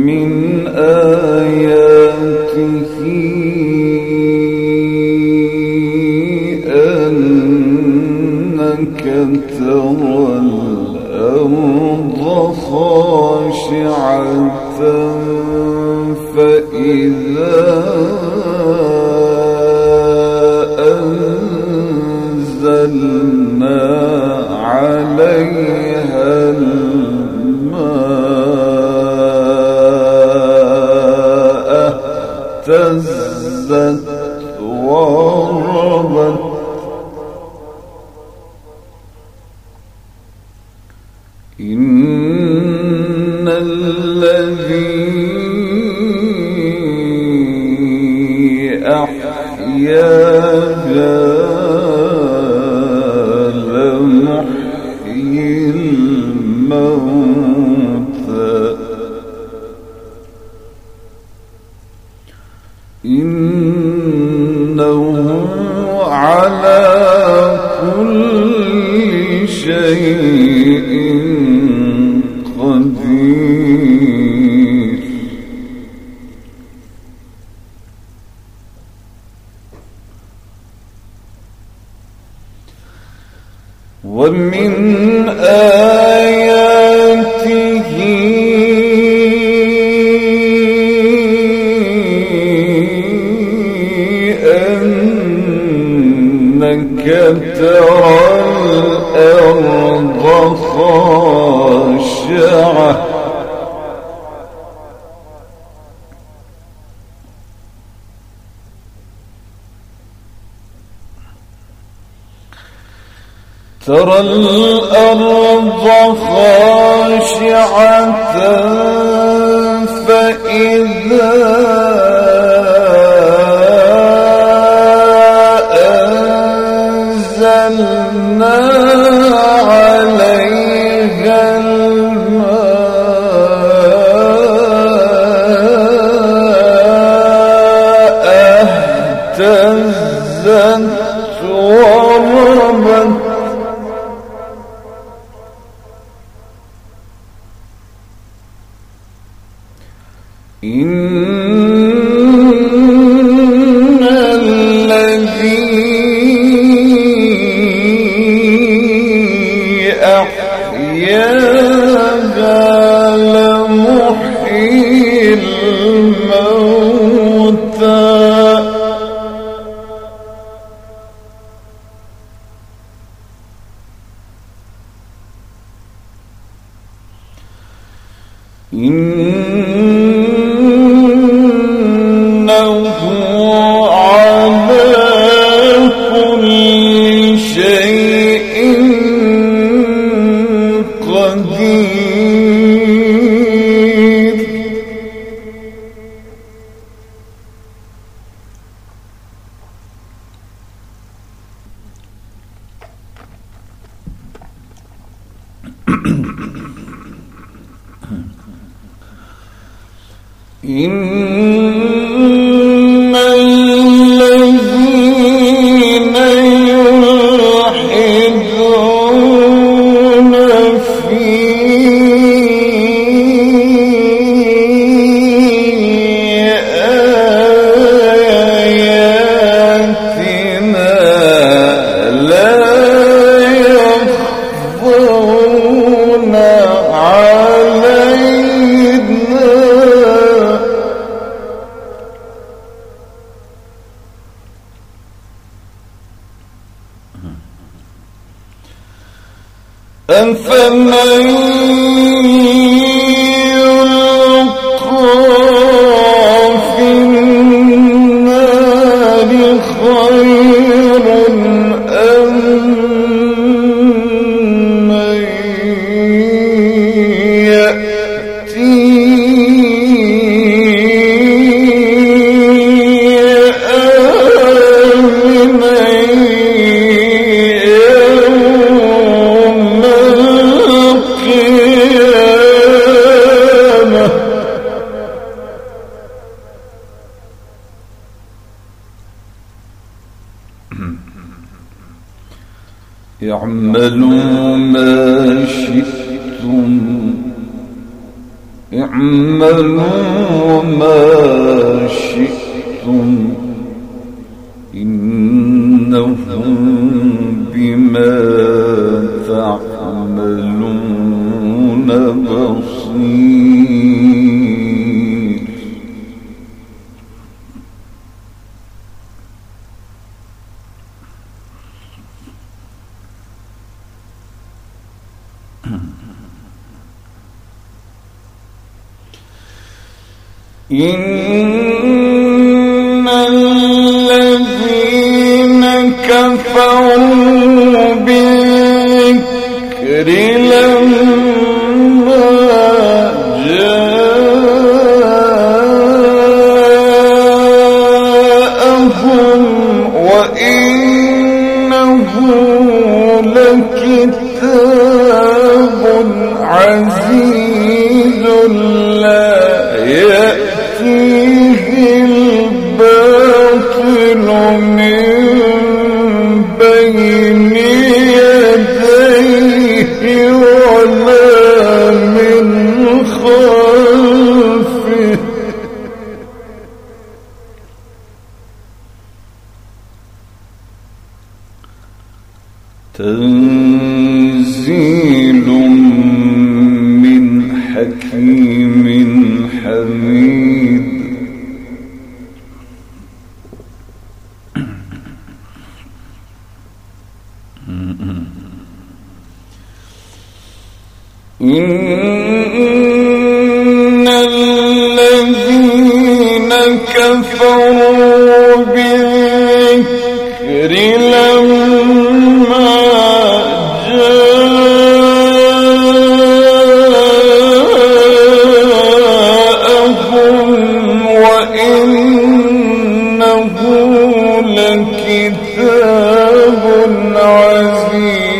ومن آياته أنك ترى الأرض خاشعة فإذا أنزلنا عليها على كل شيء ترى الأرض خاشعة فإذا إن إن لكتاب عزيز.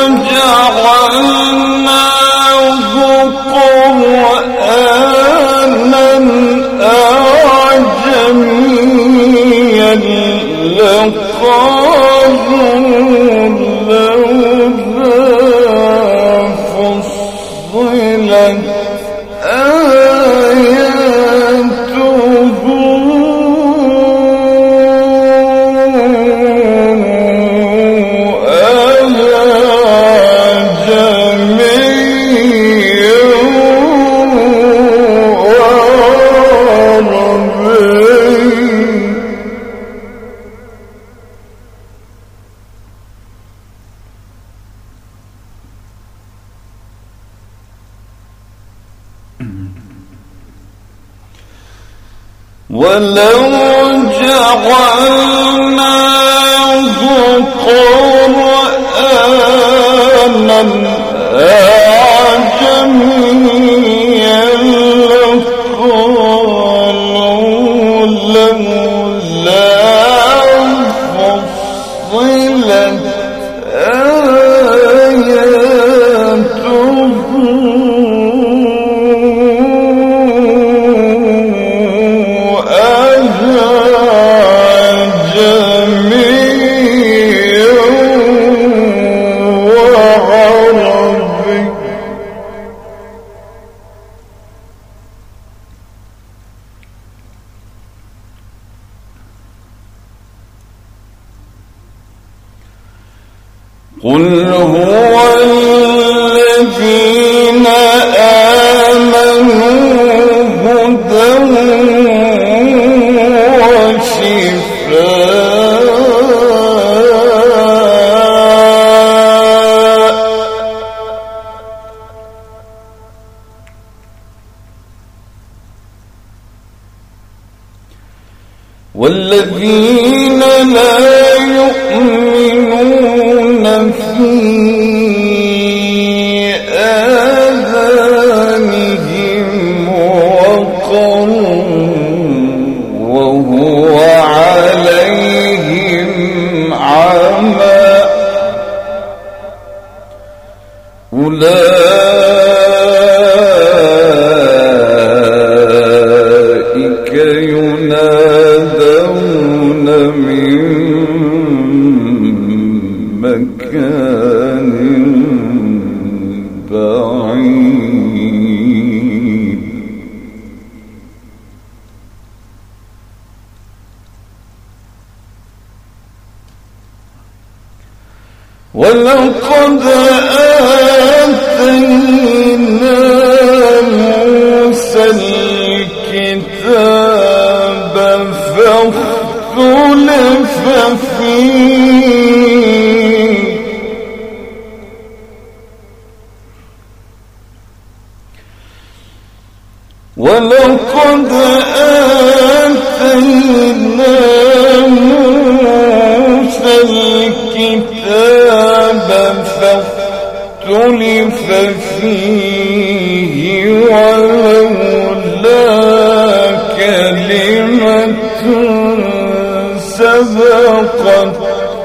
قل هو الذي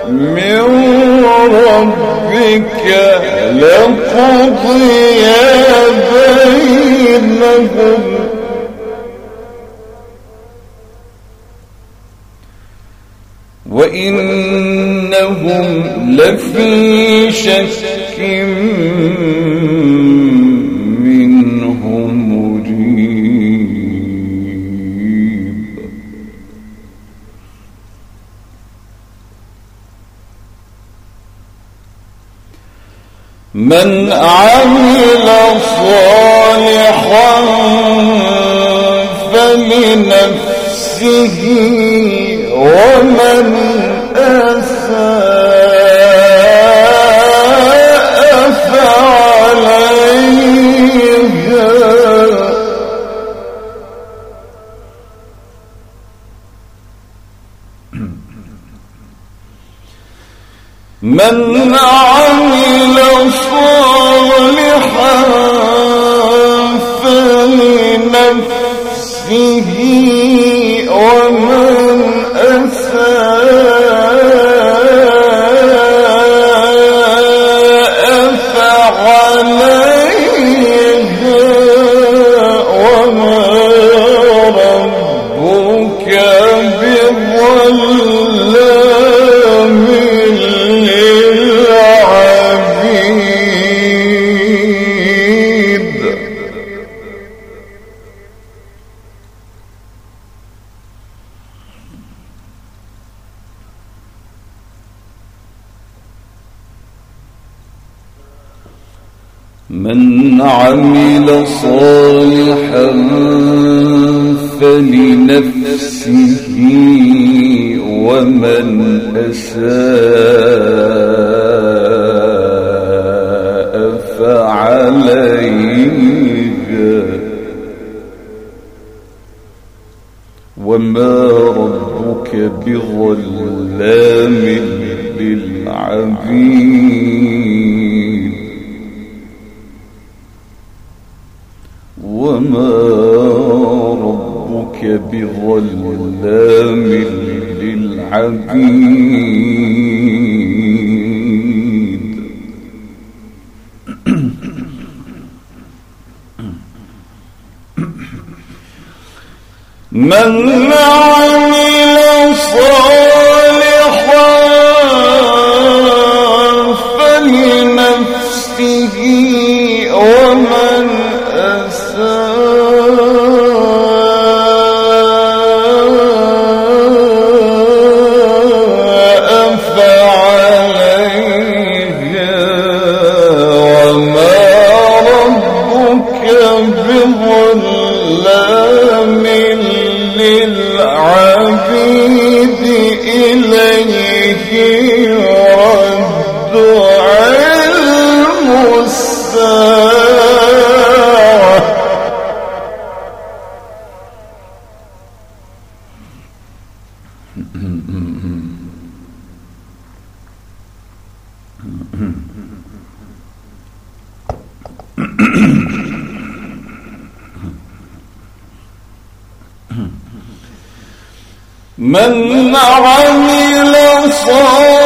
من ربك بينهم. وإنهم لفي شك من عمل صالحا فلنفسه ومن أساء فعليها. من عمل به فعليك وما ربك بغير من عمل صالحا من عمل صالحا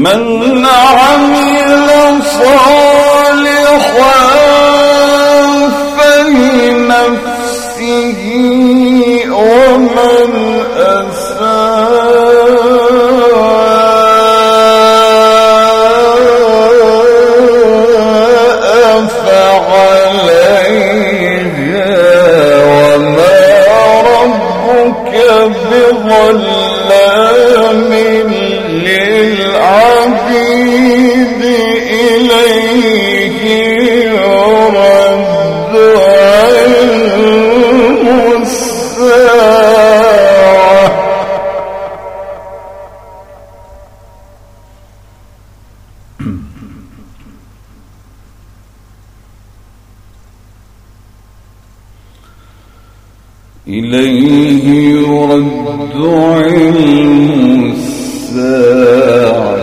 من عمل صالحا فلنفسه ومن أساء إليه يرد علم الساعة.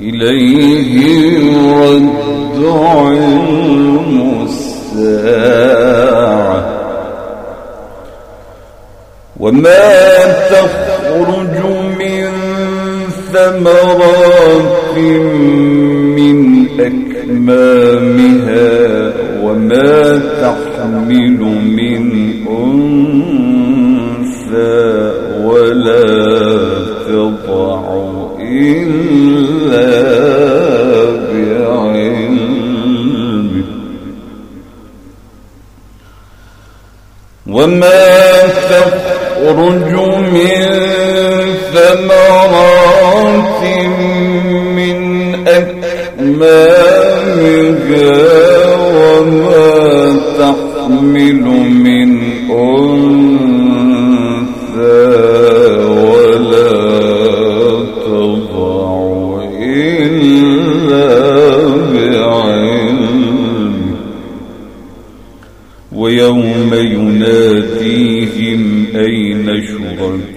إليه يرد علم الساعة. وما تخرج من ثمرات من أكمامها وما وما تخرج ويوم يناديهم أين شركائي